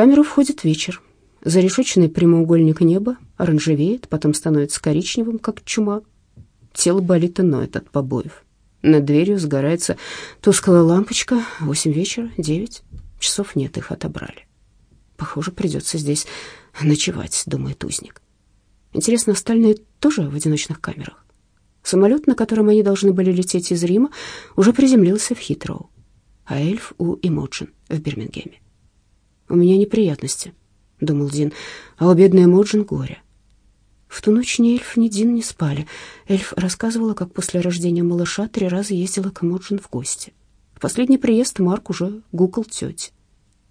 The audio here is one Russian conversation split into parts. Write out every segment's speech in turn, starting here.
камеру входит вечер. Зарешоченный прямоугольник неба оранжевеет, потом становится коричневым, как чума. Тело болит и ноет от побоев. Над дверью сгорается тусклая лампочка. Восемь вечера, девять. Часов нет, их отобрали. Похоже, придется здесь ночевать, думает узник. Интересно, остальные тоже в одиночных камерах? Самолет, на котором они должны были лететь из Рима, уже приземлился в Хитроу, а эльф у Эмоджин в Бирмингеме. «У меня неприятности», — думал Дин, — «а у бедной Эмоджин горе». В ту ночь ни эльф, ни Дин не спали. Эльф рассказывала, как после рождения малыша три раза ездила к Эмоджин в гости. В последний приезд Марк уже гукал тете.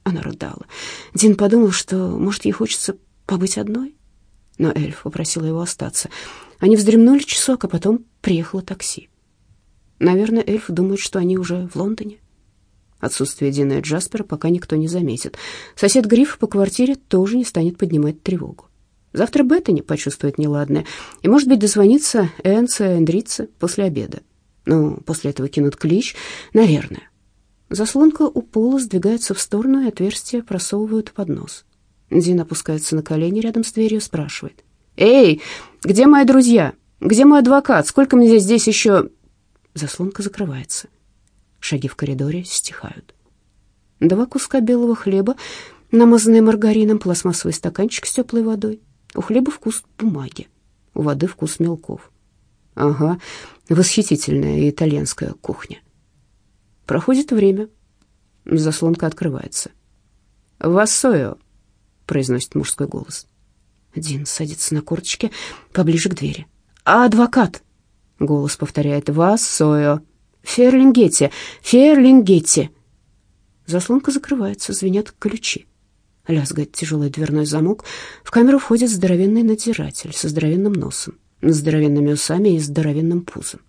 Она рыдала. Дин подумал, что, может, ей хочется побыть одной, но эльф попросила его остаться. Они вздремнули часок, а потом приехало такси. Наверное, эльф думает, что они уже в Лондоне. Отсутствие Дина и Джаспера пока никто не заметит. Сосед Гриф по квартире тоже не станет поднимать тревогу. Завтра Беттани почувствует неладное, и, может быть, дозвонится Энце Эндрице после обеда. Ну, после этого кинут клич, наверное. Заслонка у пола сдвигается в сторону, и отверстие просовывают под нос. Дин опускается на колени рядом с дверью, спрашивает. «Эй, где мои друзья? Где мой адвокат? Сколько мне здесь еще...» Заслонка закрывается. Шаги в коридоре стихают. Два куска белого хлеба, намазанные маргарином, пластмассовый стаканчик с теплой водой. У хлеба вкус бумаги, у воды вкус мелков. Ага, восхитительная итальянская кухня. Проходит время. Заслонка открывается. «Вассойо», — произносит мужской голос. Дин садится на корточки поближе к двери. «А адвокат?» — голос повторяет. «Вассойо». «Ферлингетти! Ферлингетти!» Заслонка закрывается, звенят ключи. Лязгает тяжелый дверной замок. В камеру входит здоровенный надзиратель со здоровенным носом, здоровенными усами и здоровенным пузом.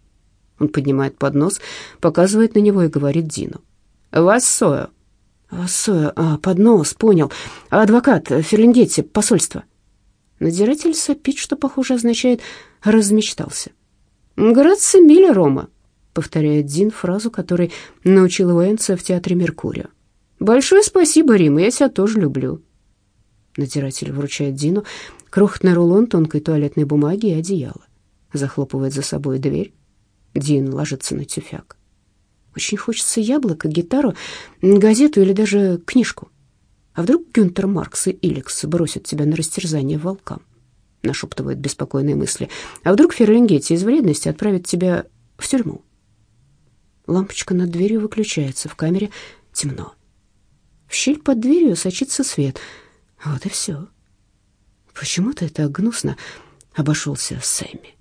Он поднимает поднос, показывает на него и говорит Дину. «Вассоя». «Вассоя, а, поднос, понял. Адвокат, Ферлингетти, посольство». Надзиратель сопит, что, похоже, означает «размечтался». «Грация миля, Рома», — повторяет Дин фразу, которой научил его Энца в театре «Меркурия». «Большое спасибо, Рима, я тебя тоже люблю». Надзиратель вручает Дину крохотный рулон тонкой туалетной бумаги и одеяло. Захлопывает за собой дверь. Дин ложится на тюфяк. Очень хочется яблоко, гитару, газету или даже книжку. А вдруг Гюнтер Маркс и Иликс бросят тебя на растерзание волкам? Нашептывают беспокойные мысли. А вдруг Ферлингетти из вредности отправит тебя в тюрьму? Лампочка над дверью выключается, в камере темно. В щель под дверью сочится свет. Вот и все. Почему ты так гнусно обошелся с Эмми?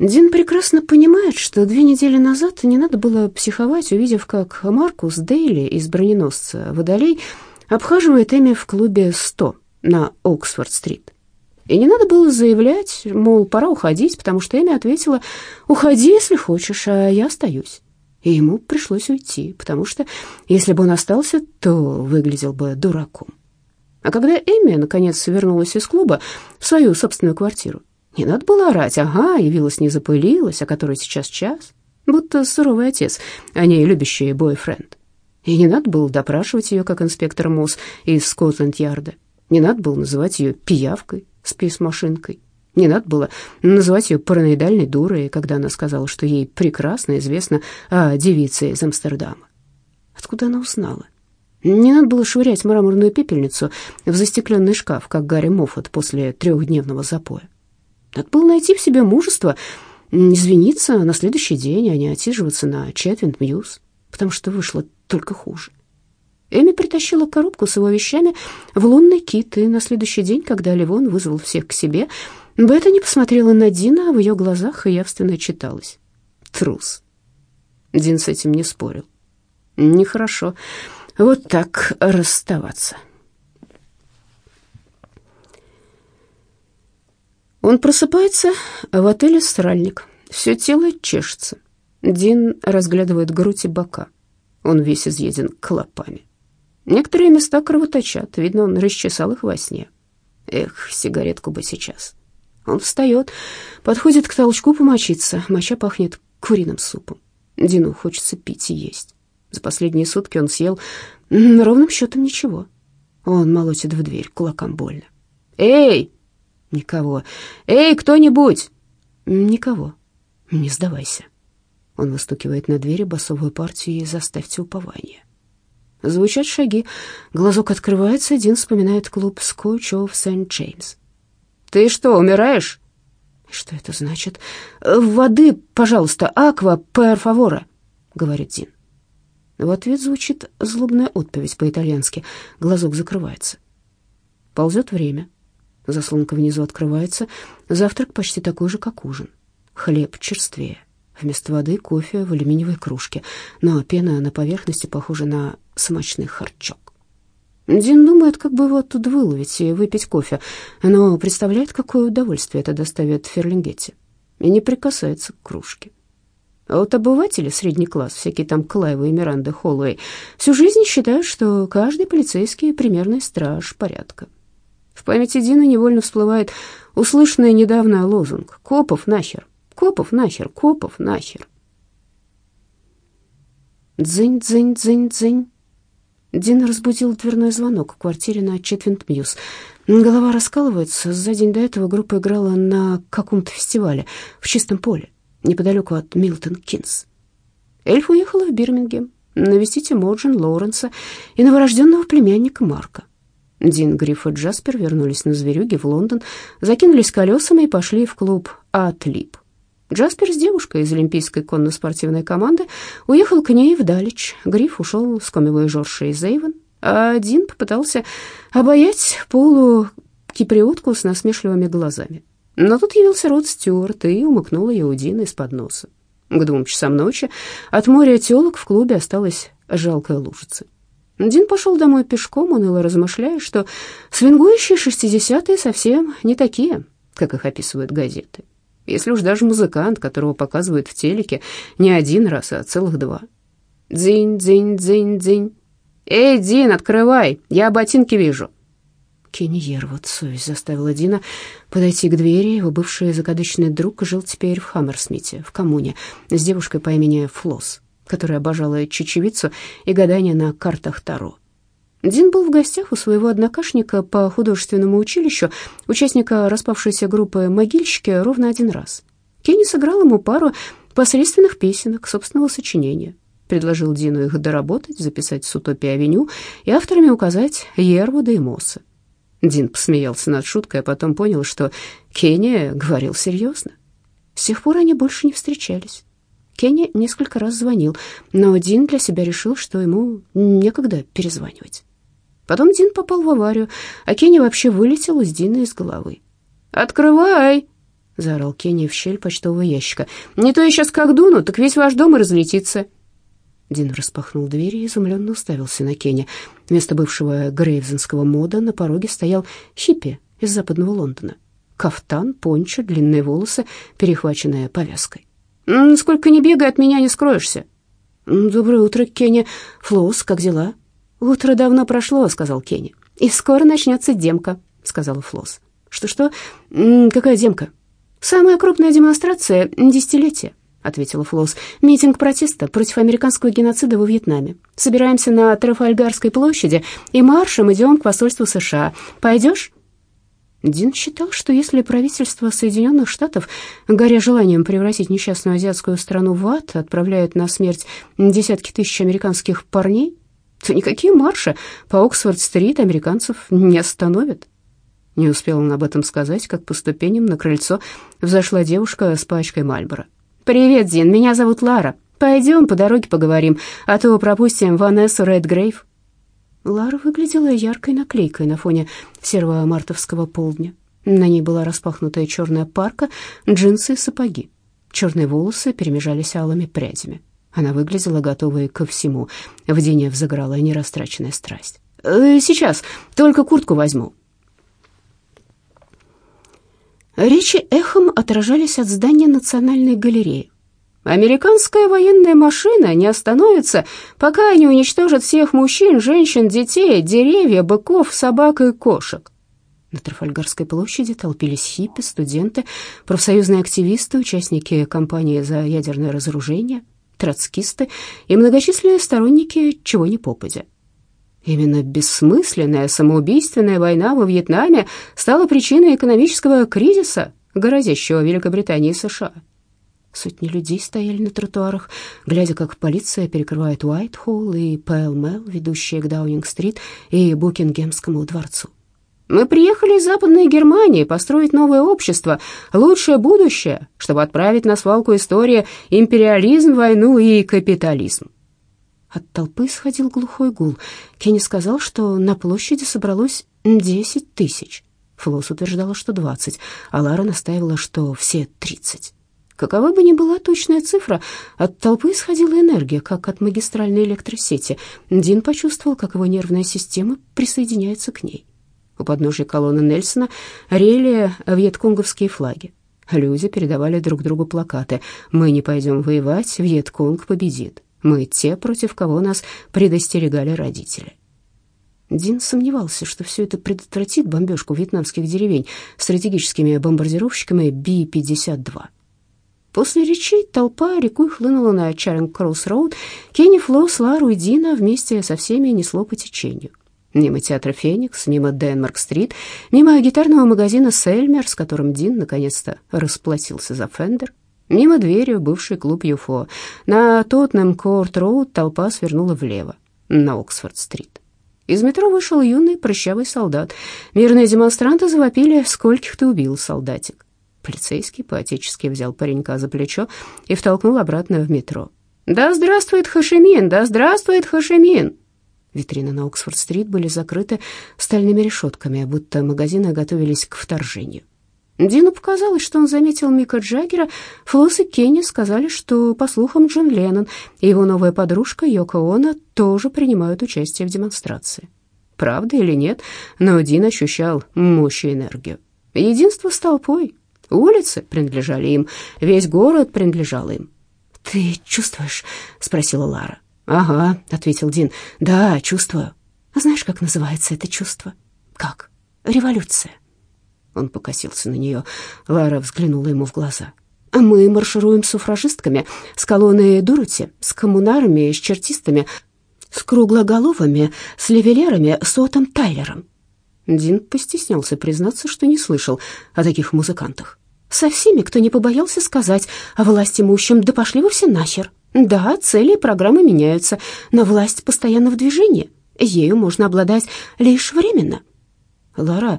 Дин прекрасно понимает, что две недели назад не надо было психовать, увидев, как Маркус Дейли из броненосца «Водолей» обхаживает Эми в клубе «100» на Оксфорд-стрит. И не надо было заявлять, мол, пора уходить, потому что Эми ответила «Уходи, если хочешь, а я остаюсь». И ему пришлось уйти, потому что, если бы он остался, то выглядел бы дураком. А когда Эми, наконец, вернулась из клуба в свою собственную квартиру, не надо было орать, ага, явилась, не запылилась, а который сейчас час, будто суровый отец, а не любящий бойфренд. И не надо было допрашивать ее, как инспектор Мосс из Скотланд-Ярда. Не надо было называть ее пиявкой с писмашинкой. Не надо было называть ее параноидальной дурой, когда она сказала, что ей прекрасно известно о девице из Амстердама. Откуда она узнала? Не надо было швырять мраморную пепельницу в застекленный шкаф, как Гарри Моффат после трехдневного запоя. Надо было найти в себе мужество, извиниться на следующий день, а не отсиживаться на Четвинд Мьюз, потому что вышло только хуже. Эми притащила коробку с его вещами в лунный кит, и на следующий день, когда Ливон вызвал всех к себе, Бетта не посмотрела на Дина, а в ее глазах явственно читалось. Трус. Дин с этим не спорил. Нехорошо вот так расставаться. Он просыпается в отеле «Сральник». Все тело чешется. Дин разглядывает грудь и бока. Он весь изъеден клопами. Некоторые места кровоточат. Видно, он расчесал их во сне. Эх, сигаретку бы сейчас. Он встает, подходит к толчку помочиться. Моча пахнет куриным супом. Дину хочется пить и есть. За последние сутки он съел ровным счетом ничего. Он молотит в дверь, кулакам больно. «Эй!» «Никого. Эй, кто-нибудь!» «Никого. Не сдавайся». Он выстукивает на двери басовую партию и «Заставьте упование». Звучат шаги. Глазок открывается, один вспоминает клуб «Скотч оф Сент-Джеймс». «Ты что, умираешь?» «Что это значит?» «Воды, пожалуйста, аква, пер фавора», — говорит Дин. В ответ звучит злобная отповедь по-итальянски. Глазок закрывается. Ползет время. Заслонка внизу открывается. Завтрак почти такой же, как ужин. Хлеб черствее. Вместо воды кофе в алюминиевой кружке, но пена на поверхности похожа на смачный харчок. Дин думает, как бы его оттуда выловить и выпить кофе, но представляет, какое удовольствие это доставит Ферлингете, и не прикасается к кружке. А вот обыватели, средний класс, всякие там Клайвы и Миранды Холлоуэй, всю жизнь считают, что каждый полицейский примерный страж порядка. В памяти Дина невольно всплывает услышанный недавно лозунг «Копов нахер! Копов нахер! Копов нахер!» Дзынь-дзынь-дзынь-дзынь. Дин разбудил дверной звонок в квартире на Четвинт-Мьюз. Голова раскалывается. За день до этого группа играла на каком-то фестивале в чистом поле неподалеку от Милтон-Кинс. Эльф уехала в Бирмингем навестить Эмоджин, Лоуренса и новорожденного племянника Марка. Дин, Гриф и Джаспер вернулись на зверюге в Лондон, закинулись колесами и пошли в клуб «Ad Lib». Джаспер с девушкой из Олимпийской конно-спортивной команды уехал к ней в Далич. Гриф ушел с комивоежоршей из Эйвен, а Дин попытался обаять полу киприотку с насмешливыми глазами. Но тут явился Род Стюарт и умыкнул ее у Дина из-под носа. К двум часам ночи от моря телок в клубе осталась жалкая лужица. Дин пошел домой пешком, уныло размышляя, что свингующие шестидесятые совсем не такие, как их описывают газеты. Если уж даже музыкант, которого показывают в телеке, не один раз, а целых два. Дзинь, дзинь, дзинь, дзинь. «Эй, Дин, открывай, я ботинки вижу». Кенниер, вот совесть заставила Дина подойти к двери. Его бывший закадычный друг жил теперь в Хаммерсмите, в коммуне, с девушкой по имени Флосс, которая обожала чечевицу и гадание на картах Таро. Дин был в гостях у своего однокашника по художественному училищу, участника распавшейся группы «Могильщики» ровно один раз. Кенни сыграл ему пару посредственных песенок собственного сочинения. Предложил Дину их доработать, записать с «Утопией-авеню» и авторами указать Ервуда и Мосса. Дин посмеялся над шуткой, а потом понял, что Кенни говорил серьезно. С тех пор они больше не встречались. Кенни несколько раз звонил, но Дин для себя решил, что ему некогда перезванивать. Потом Дин попал в аварию, а Кенни вообще вылетел из Дина из головы. «Открывай!» — заорал Кенни в щель почтового ящика. «Не то я сейчас как дуну, так весь ваш дом и разлетится». Дин распахнул дверь и изумленно уставился на Кенни. Вместо бывшего грейвзенского мода на пороге стоял хиппи из западного Лондона. Кафтан, пончо, длинные волосы, перехваченные повязкой. «Сколько ни бегай, от меня не скроешься». «Доброе утро, Кенни. Флоус, как дела?» «Утро давно прошло», — сказал Кенни. «И скоро начнется демка», — сказала Флосс. «Что-что? Какая демка?» «Самая крупная демонстрация десятилетия» ответила Флосс. «Митинг протеста против американского геноцида во Вьетнаме. Собираемся на Трафальгарской площади и маршем идем к посольству США. Пойдешь?» Дин считал, что если правительство Соединенных Штатов, горя желанием превратить несчастную азиатскую страну в ад, отправляет на смерть десятки тысяч американских парней, то никакие марши по Оксфорд-стрит американцев не остановят. Не успел он об этом сказать, как по ступеням на крыльцо взошла девушка с пачкой Мальбора. «Привет, Дин, меня зовут Лара. Пойдем по дороге поговорим, а то пропустим Ванессу Редгрейв». Лара выглядела яркой наклейкой на фоне серого мартовского полдня. На ней была распахнутая черная парка, джинсы и сапоги. Черные волосы перемежались алыми прядями. Она выглядела готовой ко всему. В Дине взыграла нерастраченная страсть. «Э, «Сейчас, только куртку возьму», Речи эхом отражались от здания Национальной галереи. Американская военная машина не остановится, пока не уничтожат всех мужчин, женщин, детей, деревья, быков, собак и кошек. На Трафальгарской площади толпились хиппи, студенты, профсоюзные активисты, участники кампании за ядерное разоружение. Троцкисты и многочисленные сторонники чего ни попадя. Именно бессмысленная самоубийственная война во Вьетнаме стала причиной экономического кризиса, грозящего Великобритании и США. Сотни людей стояли на тротуарах, глядя, как полиция перекрывает Уайт-Холл и Пэл-Мэл, ведущие к Даунинг-стрит и Букингемскому дворцу. Мы приехали из Западной Германии построить новое общество, лучшее будущее, чтобы отправить на свалку истории империализм, войну и капитализм. От толпы сходил глухой гул. Кенни сказал, что на площади собралось десять тысяч. Флосс утверждала, что двадцать, а Лара настаивала, что все тридцать. Какова бы ни была точная цифра, от толпы исходила энергия, как от магистральной электросети. Дин почувствовал, как его нервная система присоединяется к ней. У подножия колонны Нельсона рели вьетконговские флаги. Люди передавали друг другу плакаты «Мы не пойдем воевать, Вьетконг победит». «Мы те, против кого нас предостерегали родители». Дин сомневался, что все это предотвратит бомбежку вьетнамских деревень стратегическими бомбардировщиками Би-52. После речей толпа рекой хлынула на Чаринг-Кросс-Роуд. Кенни, Флосс, Лару и Дина вместе со всеми несло по течению. Мимо театра «Феникс», мимо Денмарк-стрит, мимо гитарного магазина «Сельмер», с которым Дин наконец-то расплатился за Фендер, мимо двери в бывший клуб «Юфо». На Тоттенем-Корт-Роуд толпа свернула влево, на Оксфорд-стрит. Из метро вышел юный прыщавый солдат. Мирные демонстранты завопили «Скольких ты убил, солдатик?». Полицейский поотечески взял паренька за плечо и втолкнул обратно в метро. «Да здравствует Хашимин! Да здравствует Хашимин!» Витрины на Оксфорд-стрит были закрыты стальными решетками, будто магазины готовились к вторжению. Дину показалось, что он заметил Мика Джаггера. Флосс и Кенни сказали, что, по слухам, Джон Леннон и его новая подружка Йоко Оно тоже принимают участие в демонстрации. Правда или нет, но Дин ощущал мощь и энергию. Единство с толпой. Улицы принадлежали им, весь город принадлежал им. «Ты чувствуешь?» — спросила Лара. «Ага», — ответил Дин. «Да, чувствую». А «Знаешь, как называется это чувство?» «Как?» «Революция». Он покосился на нее. Лара взглянула ему в глаза. «Мы маршируем с суфражистками, с колонной Дороти, с коммунарами, с чертистами, с круглоголовыми, с левелерами, с Отом Тайлером». Дин постеснялся признаться, что не слышал о таких музыкантах. «Со всеми, кто не побоялся сказать о власть имущем, да пошли вы все нахер. Да, цели и программы меняются, но власть постоянно в движении. Ею можно обладать лишь временно». «Лара,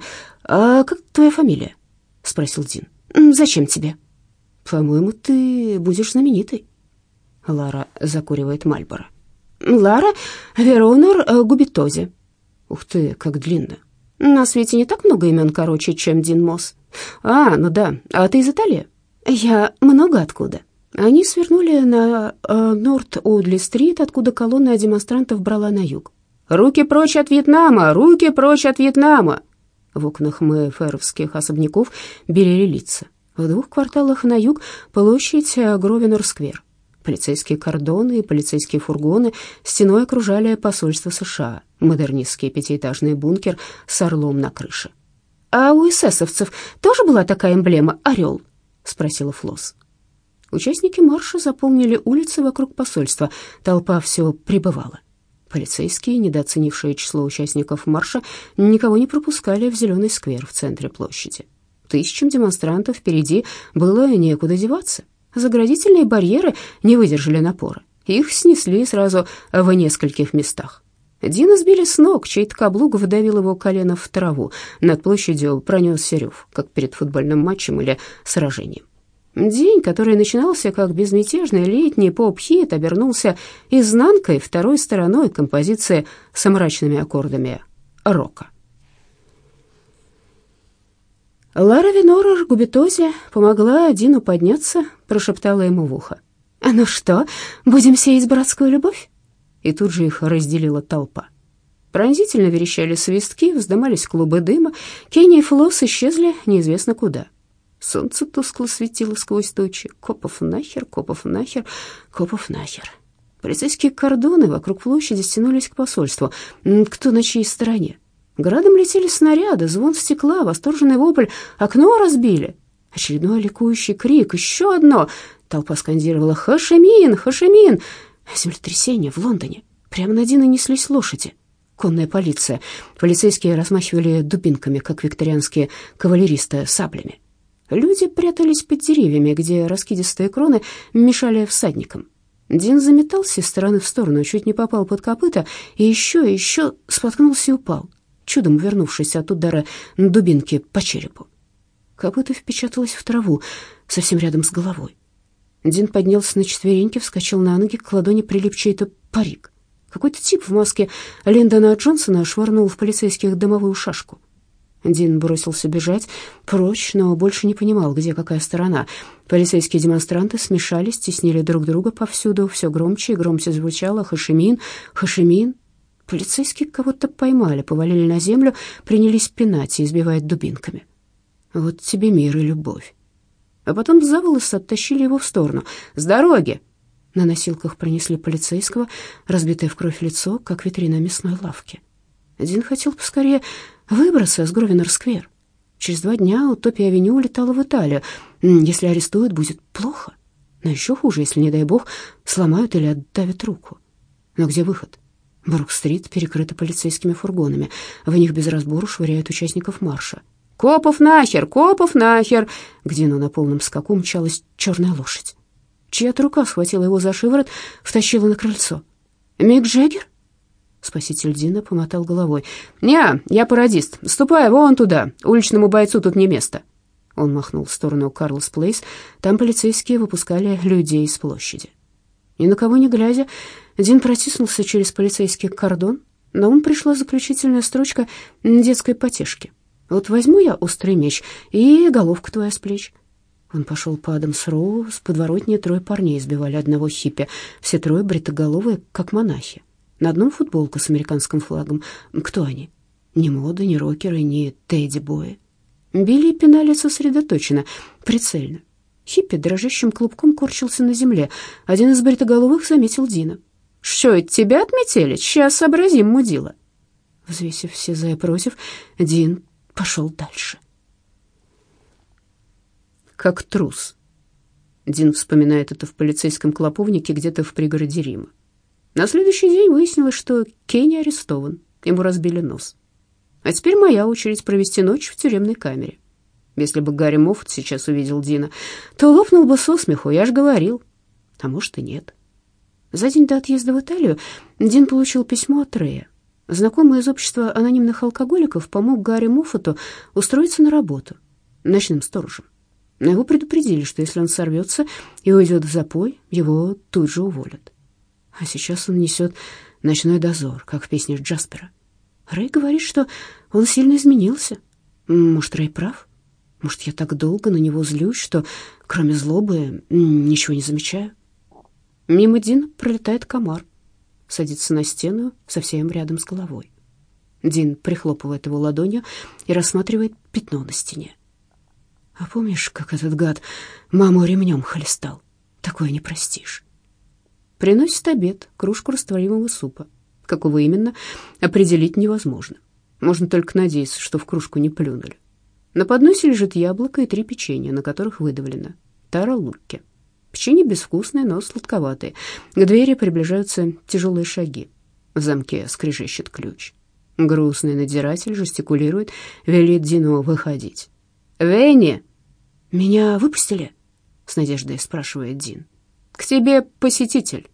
«А как твоя фамилия?» — спросил Дин. «Зачем тебе?» «По-моему, ты будешь знаменитой». Лара закуривает Мальборо. «Лара Веронор э, Губитози». «Ух ты, как длинно». «На свете не так много имен короче, чем Дин Мосс». «А, ну да. А ты из Италии?» «Я много откуда». Они свернули на э, Норт-Одли-стрит, откуда колонна демонстрантов брала на юг. «Руки прочь от Вьетнама! Руки прочь от Вьетнама!» В окнах мэйферовских особняков белели лица. В двух кварталах на юг площадь Гровенор-сквер. Полицейские кордоны и полицейские фургоны стеной окружали посольство США, модернистский пятиэтажный бункер с орлом на крыше. «А у эсэсовцев тоже была такая эмблема «Орел»?» — спросила Флосс. Участники марша заполнили улицы вокруг посольства, толпа все прибывала. Полицейские, недооценившие число участников марша, никого не пропускали в зеленый сквер в центре площади. Тысячам демонстрантов впереди было некуда деваться. Заградительные барьеры не выдержали напора. Их снесли сразу в нескольких местах. Дина сбили с ног, чей-то каблук выдавил его колено в траву. Над площадью пронесся рев, как перед футбольным матчем или сражением. День, который начинался как безмятежный летний поп-хит, обернулся изнанкой второй стороной композиции с мрачными аккордами рока. Лара Винора Губитози помогла Дину подняться, прошептала ему в ухо. «Ну что, будем сеять братскую любовь?» И тут же их разделила толпа. Пронзительно верещали свистки, вздымались клубы дыма, Кенни и Флосс исчезли неизвестно куда. Солнце тускло светило сквозь тучи. Копов нахер, Копов нахер, Копов нахер. Полицейские кордоны вокруг площади стянулись к посольству. Кто на чьей стороне? Градом летели снаряды, звон стекла, восторженный вопль. Окно разбили. Очередной ликующий крик, еще одно. Толпа скандировала «Хашимин! Хашимин!» Землетрясение в Лондоне. Прямо на Дина неслись лошади. Конная полиция. Полицейские размахивали дубинками, как викторианские кавалеристы саблями. Люди прятались под деревьями, где раскидистые кроны мешали всадникам. Дин заметался из стороны в сторону, чуть не попал под копыта, и еще, и еще споткнулся и упал, чудом вернувшись от удара дубинки по черепу. Копыто впечаталось в траву, совсем рядом с головой. Дин поднялся на четвереньки, вскочил на ноги, к ладони прилип чей-то парик. Какой-то тип в маске Линдона Джонсона швырнул в полицейских дымовую шашку. Дин бросился бежать прочь, но больше не понимал, где какая сторона. Полицейские демонстранты смешались, теснили друг друга повсюду, все громче и громче звучало «Хашимин! Хашимин!». Полицейские кого-то поймали, повалили на землю, принялись пинать и избивать дубинками. Вот тебе мир и любовь. А потом за волосы оттащили его в сторону. «С дороги!» На носилках принесли полицейского, разбитое в кровь лицо, как витрина мясной лавки. Дин хотел поскорее выбраться с Гровенор-сквер. Через два дня Утопия-авеню улетала в Италию. Если арестуют, будет плохо. Но еще хуже, если, не дай бог, сломают или отдавят руку. Но где выход? Брук-стрит перекрыта полицейскими фургонами. В них без разбору швыряют участников марша. «Копов нахер! Копов нахер!» Где Дину на полном скаку мчалась черная лошадь. Чья-то рука схватила его за шиворот, втащила на крыльцо. «Мик Джеггер?» Спаситель Дина помотал головой. «Не, я пародист. Ступай вон туда. Уличному бойцу тут не место». Он махнул в сторону Карлс Плейс. Там полицейские выпускали людей с площади. Ни на кого не глядя, Дин протиснулся через полицейский кордон. На ум пришла заключительная строчка детской потешки. «Вот возьму я острый меч, и головка твоя с плеч». Он пошел по Адамс-Роу, с подворотни трое парней избивали одного хиппи, все трое бритоголовые, как монахи. На одном футболка с американским флагом. Кто они? Ни мода, ни рокеры, ни тедди-бои. Били и пинали сосредоточенно, прицельно. Хиппи дрожащим клубком корчился на земле. Один из бритоголовых заметил Дина. «Что, это тебя отметили? Сейчас сообразим, мудила». Взвесив все за и против, Дин пошел дальше. Как трус. Дин вспоминает это в полицейском клоповнике где-то в пригороде Рима. На следующий день выяснилось, что Кенни арестован, ему разбили нос. А теперь моя очередь провести ночь в тюремной камере. Если бы Гарри Моффат сейчас увидел Дина, то лопнул бы со смеху, я ж говорил. А может и нет. За день до отъезда в Италию Дин получил письмо от Рея. Знакомый из общества анонимных алкоголиков помог Гарри Моффату устроиться на работу ночным сторожем. Но его предупредили, что если он сорвется и уйдет в запой, его тут же уволят. А сейчас он несет ночной дозор, как в песне Джаспера. Рэй говорит, что он сильно изменился. Может, Рэй прав? Может, я так долго на него злюсь, что кроме злобы ничего не замечаю? Мимо Дина пролетает комар, садится на стену совсем рядом с головой. Дин прихлопывает его ладонью и рассматривает пятно на стене. А помнишь, как этот гад маму ремнем холестал? Такое не простишь. Приносит обед, кружку растворимого супа. Какого именно, определить невозможно. Можно только надеяться, что в кружку не плюнули. На подносе лежит яблоко и три печенья, на которых выдавлено тара лукки. Печенье безвкусное, но сладковатое. К двери приближаются тяжелые шаги. В замке скрежещет ключ. Грустный надзиратель жестикулирует, велит Дину выходить. «Венни!» «Меня выпустили?» — с надеждой спрашивает Дин. К тебе посетитель.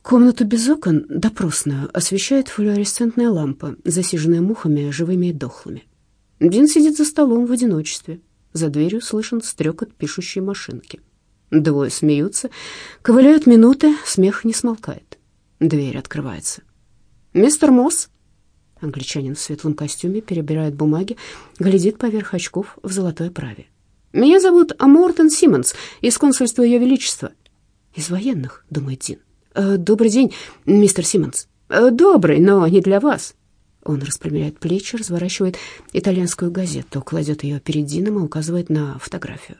Комнату без окон, допросную, освещает флуоресцентная лампа, засиженная мухами, живыми и дохлыми. Дин сидит за столом в одиночестве. За дверью слышен стрекот пишущей машинки. Двое смеются, ковыляют минуты, смех не смолкает. Дверь открывается. «Мистер Мосс?» Англичанин в светлом костюме перебирает бумаги, глядит поверх очков в золотой оправе. Меня зовут Мортон Симмонс из консульства Ее Величества. Из военных, думает Дин. «Э, добрый день, мистер Симмонс. «Э, добрый, но не для вас. Он распрямляет плечи, разворачивает итальянскую газету, кладет ее перед Дином и указывает на фотографию.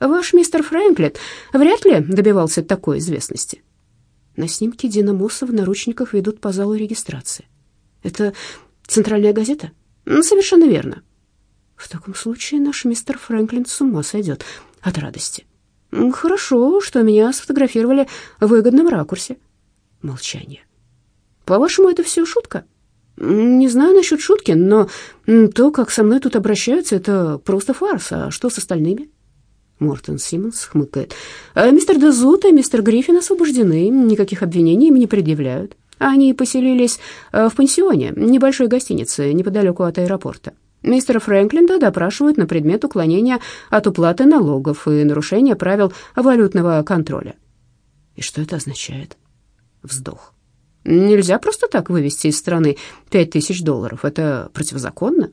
Ваш мистер Фрэнклин вряд ли добивался такой известности. На снимке Дина Мосса в наручниках ведут по залу регистрации. Это центральная газета? Совершенно верно. В таком случае наш мистер Фрэнклин с ума сойдет от радости. Хорошо, что меня сфотографировали в выгодном ракурсе. Молчание. По-вашему, это все шутка? Не знаю насчет шутки, но то, как со мной тут обращаются, это просто фарс. А что с остальными? Мортон Симмонс хмыкает. «А мистер Дезут и мистер Гриффин освобождены, никаких обвинений им не предъявляют. Они поселились э, в пансионе, небольшой гостинице, неподалеку от аэропорта. Мистера Фрэнклинда допрашивают на предмет уклонения от уплаты налогов и нарушения правил валютного контроля. И что это означает? Вздох. Нельзя просто так вывести из страны пять тысяч долларов. Это противозаконно.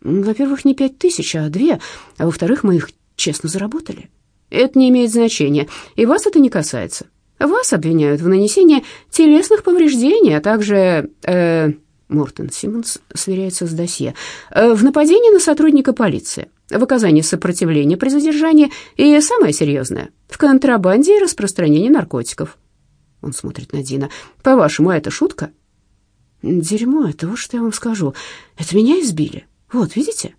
Во-первых, не пять тысяч, а две. А во-вторых, мы их честно заработали. Это не имеет значения, и вас это не касается. Вас обвиняют в нанесении телесных повреждений, а также... Э, Мортон Симмонс сверяется с досье. Э, в нападении на сотрудника полиции, в оказании сопротивления при задержании и, самое серьезное, в контрабанде и распространении наркотиков. Он смотрит на Дина. «По-вашему, это шутка?» «Дерьмо, это вот что я вам скажу. Это меня избили. Вот, видите?»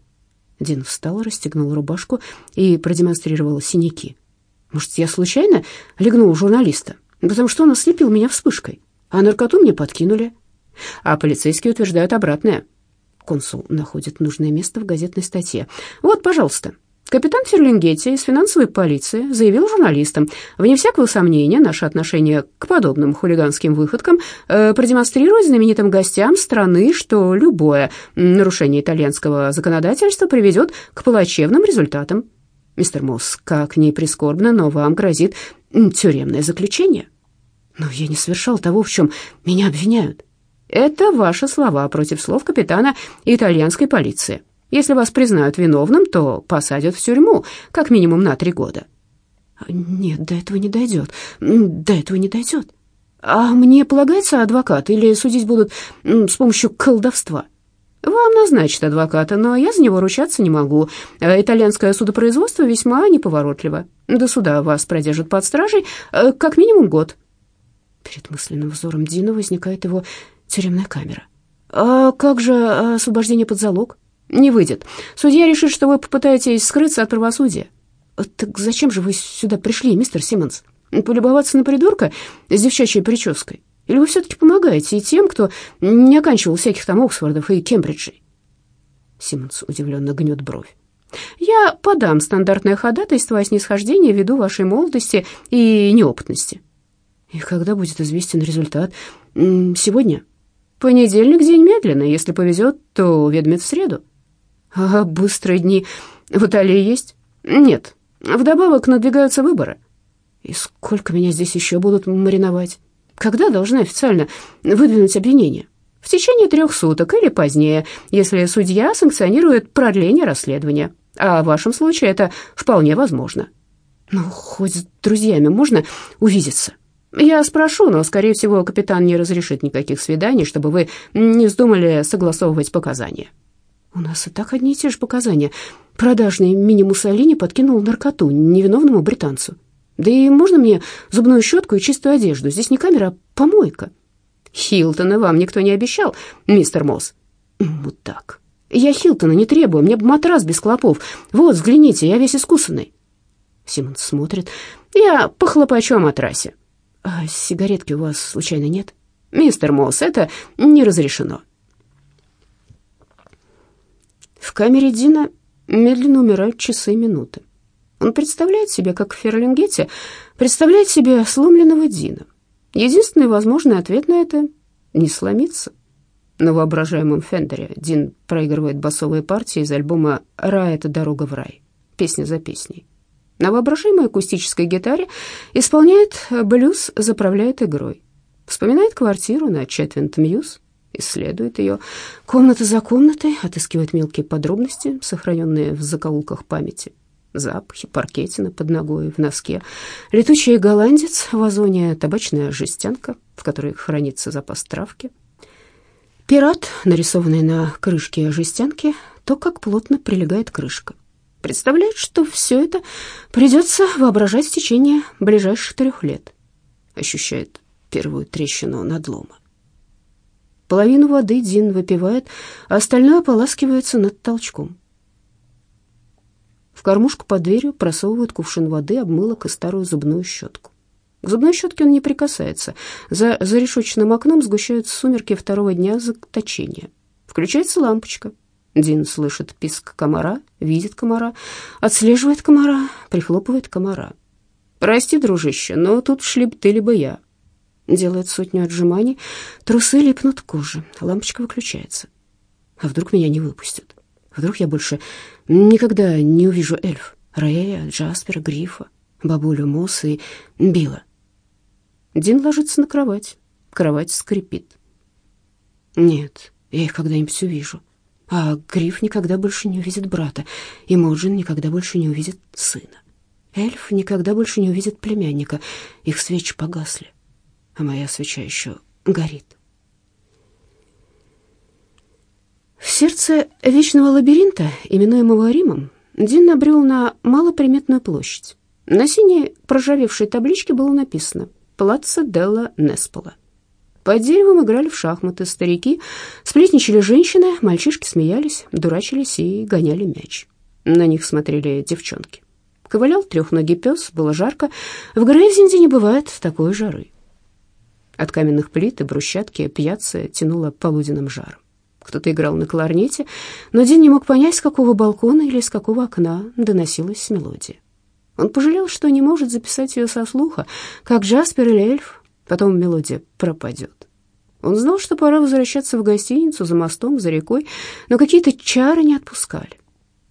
Дин встал, расстегнул рубашку и продемонстрировал синяки. «Может, я случайно легнул журналиста, потому что он ослепил меня вспышкой, а наркоту мне подкинули?» А полицейские утверждают обратное. Консул находит нужное место в газетной статье. Вот, пожалуйста. Капитан Ферлингетти из финансовой полиции заявил журналистам, вне всякого сомнения, наше отношение к подобным хулиганским выходкам э, продемонстрирует знаменитым гостям страны, что любое нарушение итальянского законодательства приведет к плачевным результатам. Мистер Мосс, как ни прискорбно, но вам грозит тюремное заключение. Но я не совершал того, в чем меня обвиняют. Это ваши слова против слов капитана итальянской полиции. Если вас признают виновным, то посадят в тюрьму как минимум на три года. Нет, до этого не дойдет. До этого не дойдет. А мне полагается адвокат или судить будут с помощью колдовства? Вам назначат адвоката, но я за него ручаться не могу. Э, итальянское судопроизводство весьма неповоротливо. До суда вас продержат под стражей э, как минимум год. Перед мысленным взором Дина возникает его Тюремная камера. А как же а, освобождение под залог? Не выйдет. Судья решит, что вы попытаетесь скрыться от правосудия. Так зачем же вы сюда пришли, мистер Симмонс? Полюбоваться на придурка с девчачьей прической? Или вы все-таки помогаете и тем, кто не оканчивал всяких там Оксфордов и Кембриджей? Симмонс удивленно гнет бровь. Я подам стандартное ходатайство о снисхождении ввиду вашей молодости и неопытности. И когда будет известен результат? Сегодня? Понедельник день медленный, если повезет, то уведомит в среду. А быстрые дни в Италии есть? Нет. Вдобавок надвигаются выборы. И сколько меня здесь еще будут мариновать? Когда должны официально выдвинуть обвинение? В течение трех суток или позднее, если судья санкционирует продление расследования. А в вашем случае это вполне возможно. Ну, хоть с друзьями можно увидеться. Я спрошу, но, скорее всего, капитан не разрешит никаких свиданий, чтобы вы не вздумали согласовывать показания. У нас и так одни и те же показания. Продажный мини-Муссолини подкинул наркоту невиновному британцу. Да и можно мне зубную щетку и чистую одежду? Здесь не камера, а помойка. Хилтона вам никто не обещал, мистер Мосс. Вот так. Я Хилтона не требую, мне бы матрас без клопов. Вот, взгляните, я весь искусанный. Симон смотрит. Я похлопочу о матрасе. «А сигаретки у вас случайно нет?» «Мистер Мосс, это не разрешено». В камере Дина медленно умирают часы и минуты. Он представляет себе, как в Ферлингете, представляет себе сломленного Дина. Единственный возможный ответ на это — не сломиться. На воображаемом Фендере Дин проигрывает басовые партии из альбома «Рай — это дорога в рай», песня за песней. На воображаемой акустической гитаре исполняет блюз, заправляет игрой. Вспоминает квартиру на Четвинт-Мьюз, исследует ее комната за комнатой, отыскивает мелкие подробности, сохраненные в закоулках памяти. Запахи, паркетина под ногой, в носке, летучий голландец в озоне, табачная жестянка, в которой хранится запас травки. Пират, нарисованный на крышке жестянки, то, как плотно прилегает крышка представляет, что все это придется воображать в течение ближайших трех лет. Ощущает первую трещину надлома. Половину воды Дин выпивает, а остальное ополаскивается над толчком. кормушку под дверью просовывают кувшин воды, обмылок и старую зубную щетку. К зубной щетке он не прикасается. За зарешоченным окном сгущаются сумерки второго дня заточения. Включается лампочка. Дин слышит писк комара, видит комара, отслеживает комара, прихлопывает комара. «Прости, дружище, но тут шли бы ты либо я». Делает сотню отжиманий, трусы липнут к коже, лампочка выключается. А вдруг меня не выпустят? Вдруг я больше никогда не увижу эльф, Рэя, Джаспера, Грифа, бабулю Мосс и Билла. Дин ложится на кровать. Кровать скрипит. Нет, я их когда-нибудь увижу. А Гриф никогда больше не увидит брата, и Моджин никогда больше не увидит сына. Эльф никогда больше не увидит племянника. Их свечи погасли, а моя свеча еще горит. В сердце вечного лабиринта, именуемого Римом, Дин набрел на малоприметную площадь. На синей проржавевшей табличке было написано «Плаца Делла Неспола». Под деревом играли в шахматы старики, сплетничали женщины, мальчишки смеялись, дурачились и гоняли мяч. На них смотрели девчонки. Ковылял трехногий пес, было жарко. В Грейзенде не бывает такой жары. От каменных плит и брусчатки пьяца тянуло полуденным жаром. Кто-то играл на кларнете, но Дин не мог понять, с какого балкона или с какого окна доносилась мелодия. Он пожалел, что не может записать ее со слуха, как Джаспер или эльф, потом мелодия пропадет. Он знал, что пора возвращаться в гостиницу за мостом, за рекой, но какие-то чары не отпускали.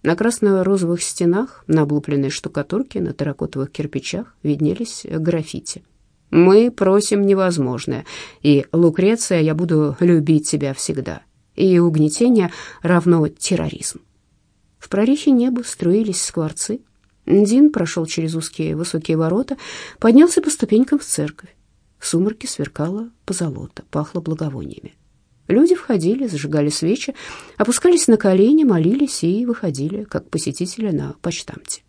На красно-розовых стенах, на облупленной штукатурке, на терракотовых кирпичах виднелись граффити. «Мы просим невозможное, и, Лукреция, я буду любить тебя всегда и угнетение равно терроризм. В прорехе неба струились скворцы. Дин прошел через узкие высокие ворота, поднялся по ступенькам в церковь. В сумраке сверкало позолота, пахло благовониями. Люди входили, зажигали свечи, опускались на колени, молились и выходили, как посетители на почтамте.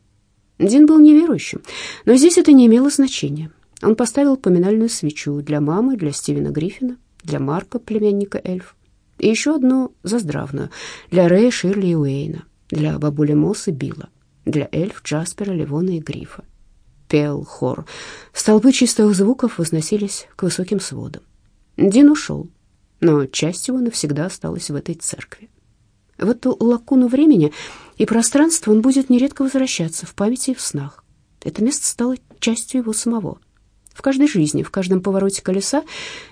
Дин был неверующим, но здесь это не имело значения. Он поставил поминальную свечу для мамы, для Стивена Гриффина, для Марка, племянника эльф, и еще одну заздравную для Рэя, Ширли и Уэйна, для бабули Мосс и Билла, для эльф, Джаспера, Ливона и Грифа. Пел хор. Столбы чистых звуков возносились к высоким сводам. Дин ушел, но часть его навсегда осталась в этой церкви. В эту лакуну времени и пространства он будет нередко возвращаться в памяти и в снах. Это место стало частью его самого. В каждой жизни, в каждом повороте колеса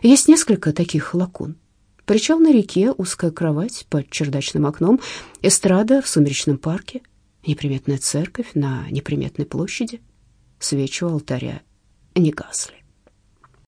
есть несколько таких лакун. Причал на реке, узкая кровать под чердачным окном, эстрада в сумеречном парке, неприметная церковь на неприметной площади. Свечи алтаря не гасли.